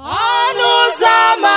ọnụ ụzọ ama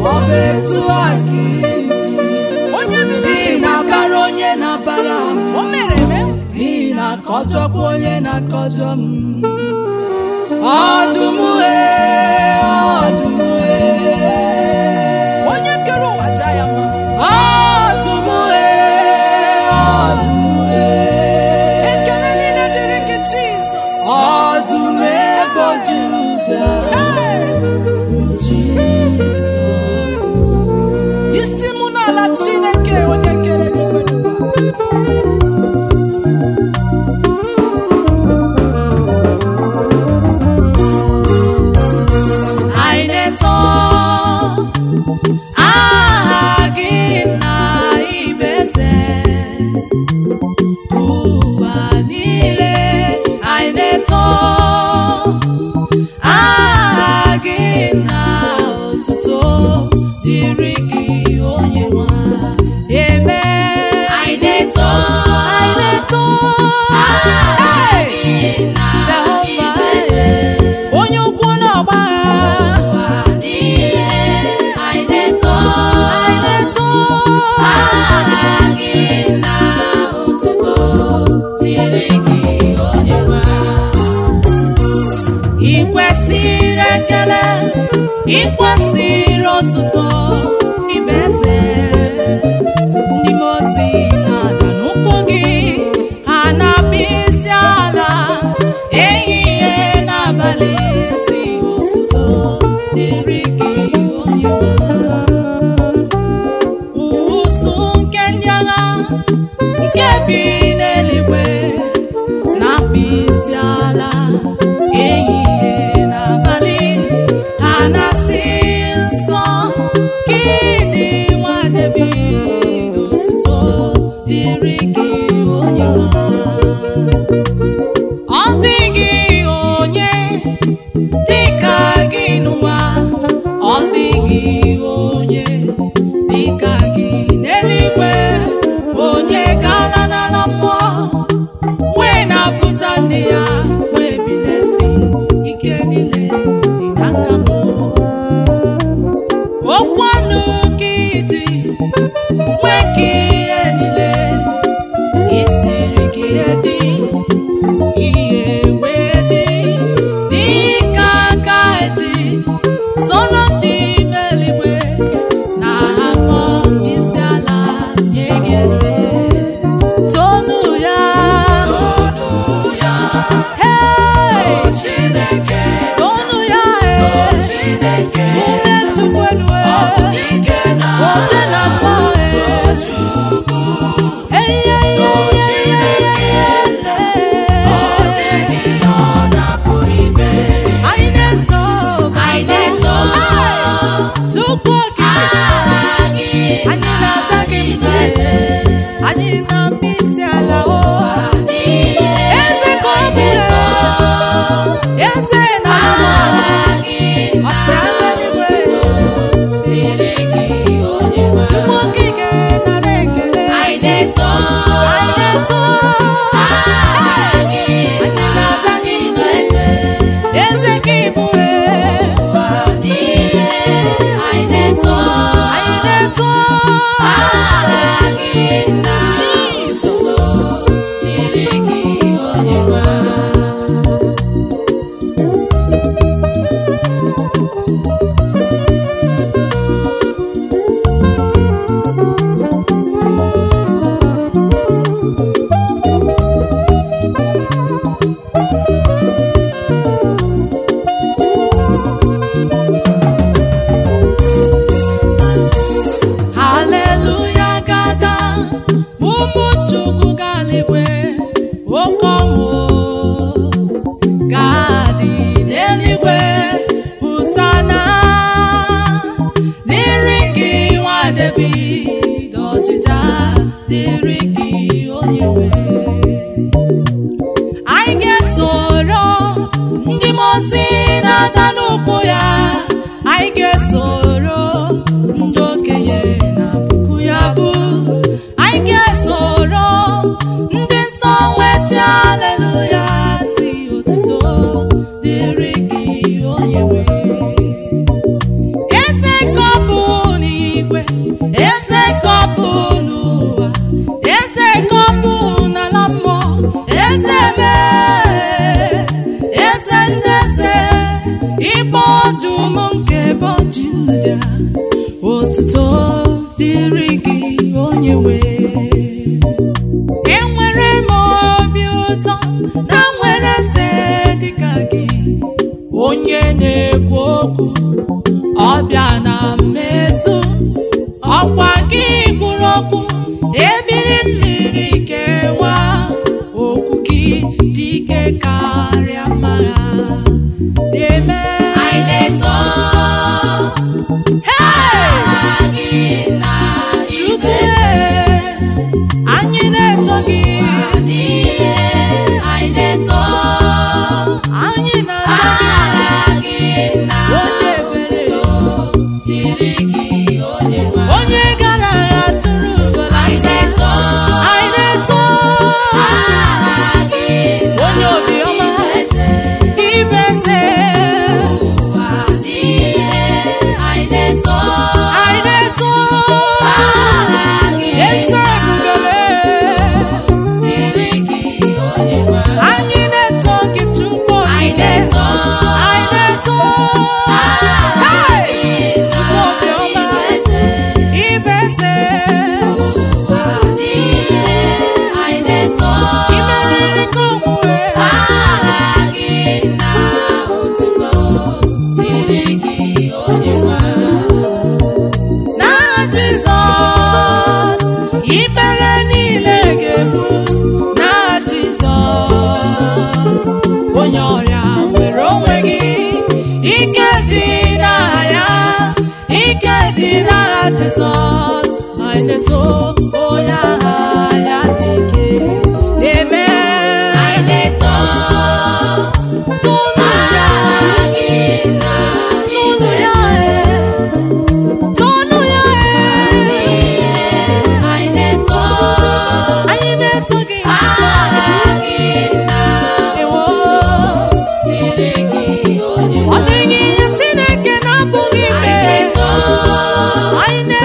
ọ bụ etu a onye bido na-abara onye na-abara o mere eme n'ihi na akọjọkwa onye na-akọjọ m ọdụmue ọdụmue onye kere ụwa ya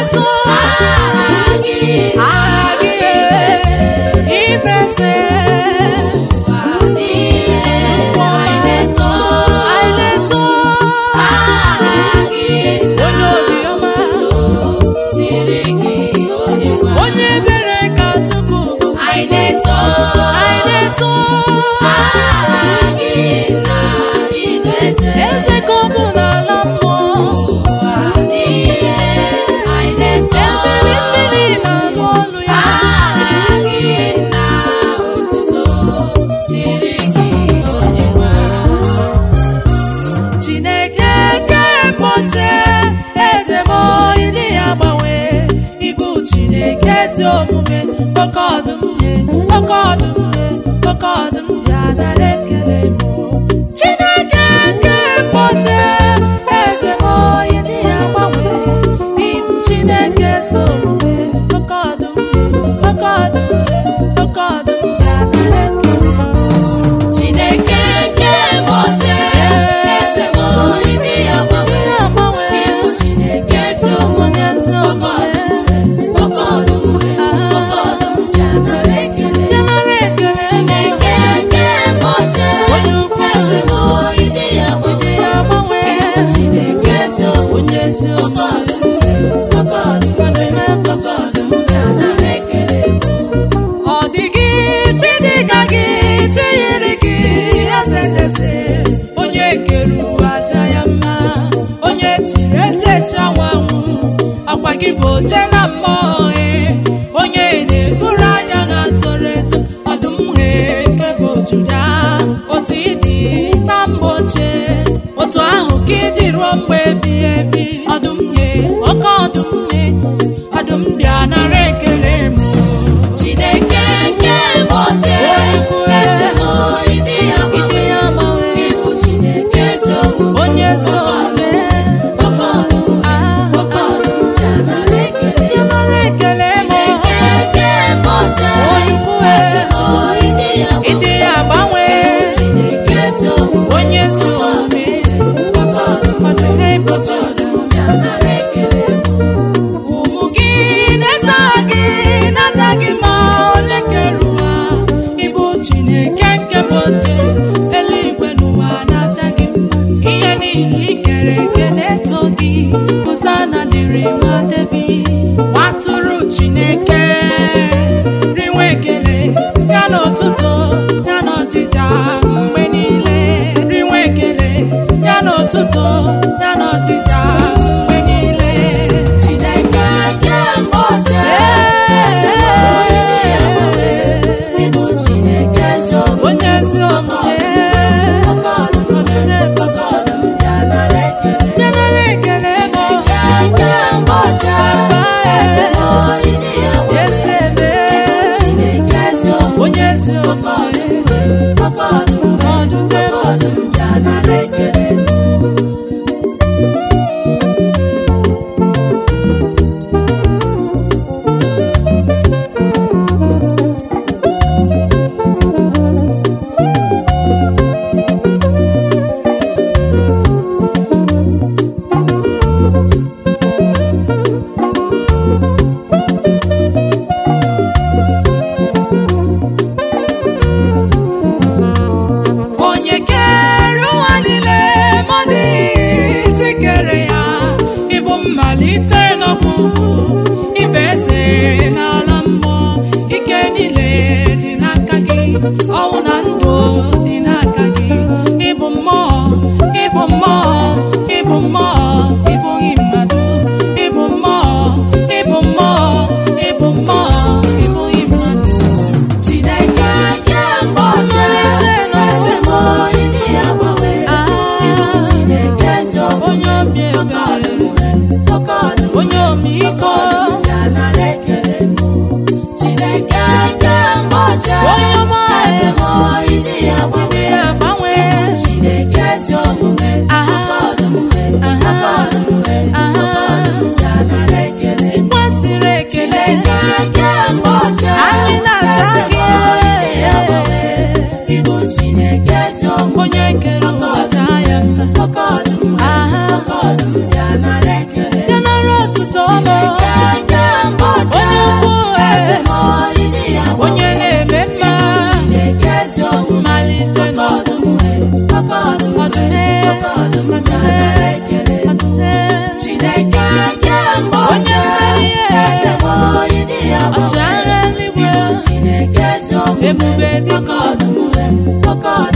做 mo jẹ́. ikikere kele to gị ụzọ na dịrị nwa debi ọkọ God.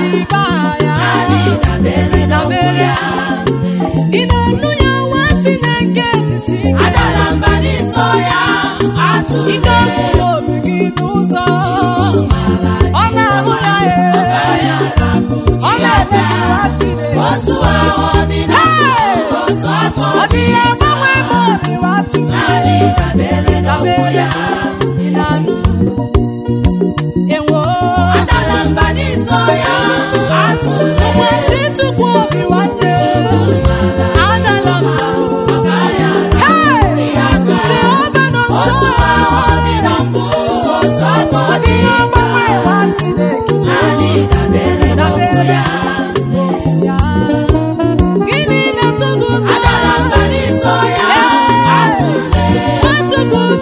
ọdí abọ́wé bọ́ọ̀lù wá tún. E. a lè dàbẹ̀rẹ̀ lọ́wọ́ yá.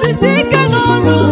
Isi ike n'ọnụ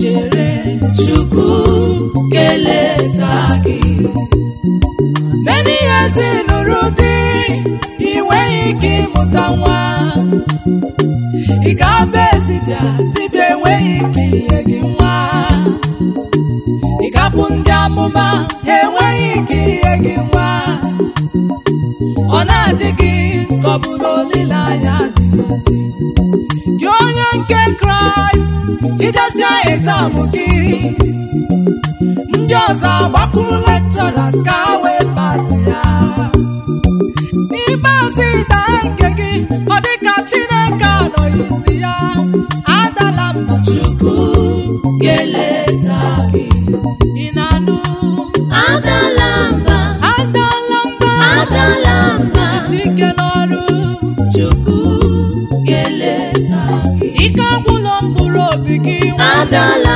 chere chukwu keleta gị many years nụrụ di ị nweghị ike ịmụta nwa ị ga-aba dibịa dibịa enweghị ike ihe gị nwa ị ga-abụ ndị amụma enweghị ike ihe gị nwa ọ na adịghị gị ka ọ bụ na dị onye nke kraịst idesia exam gị ndị ọzọ agbakwuru lecturers ka ha wee ya n'ikpeazụ ịda nke gị ọ dịka Chineke anọghị isi ya adala mba Chukwu ga-eleta gị ị na-anụ adala mba adala mba adala mba jisi ike n'ọrụ ¡Dale!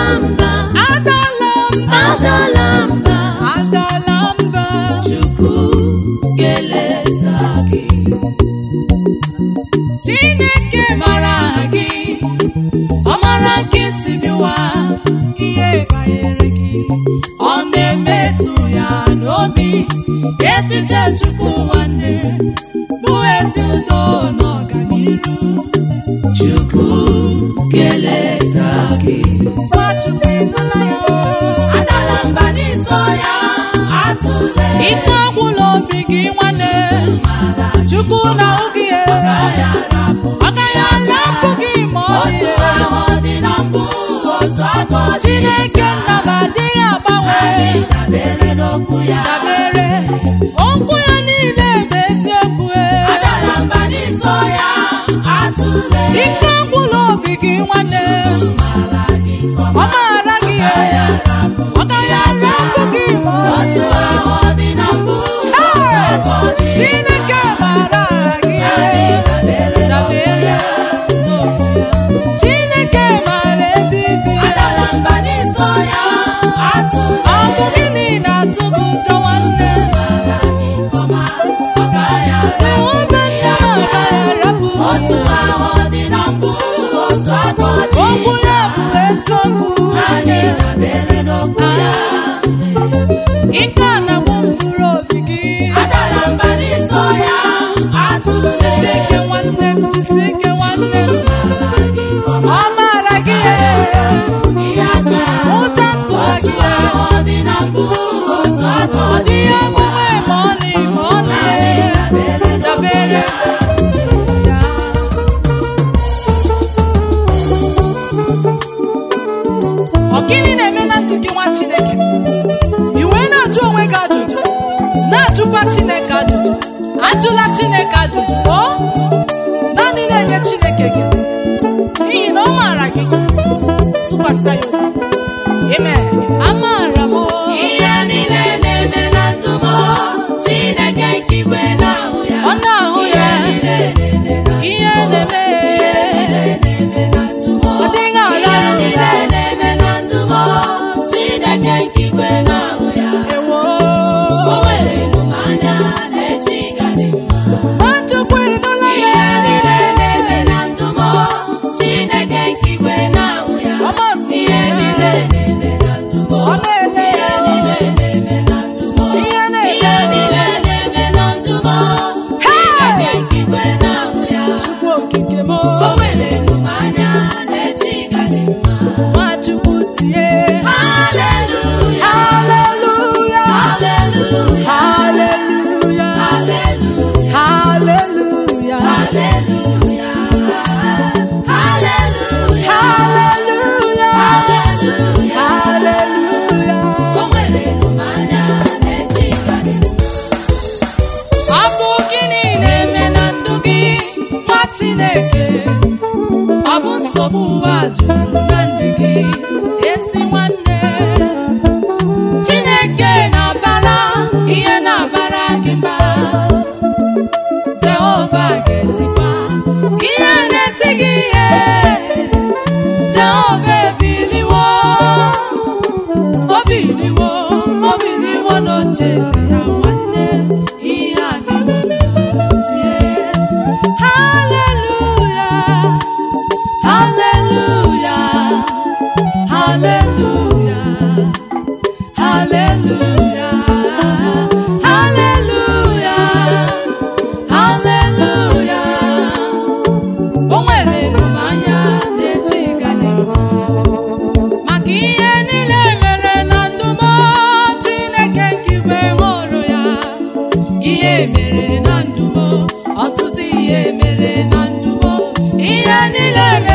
okwu ya sobuvanje nandikile ihe mere na ndụ ọtụtụ ihe mere na ndụ ihe niile mere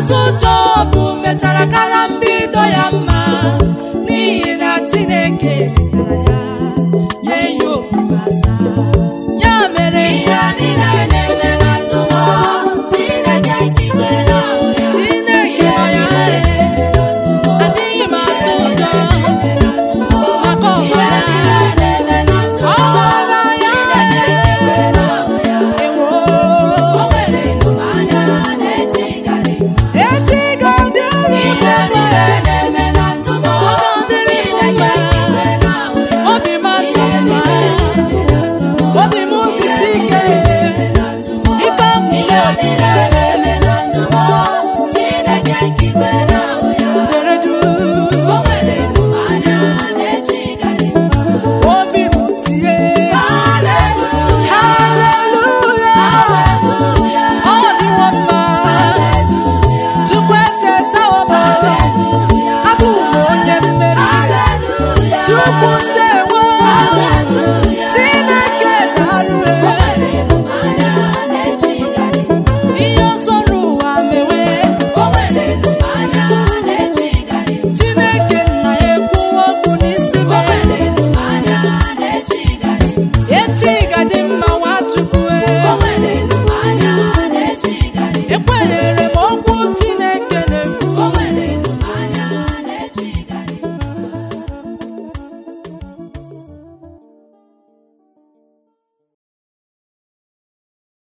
Maazị Jobu mechara kara mbido ya mma n'ihi na Chineke chetara ya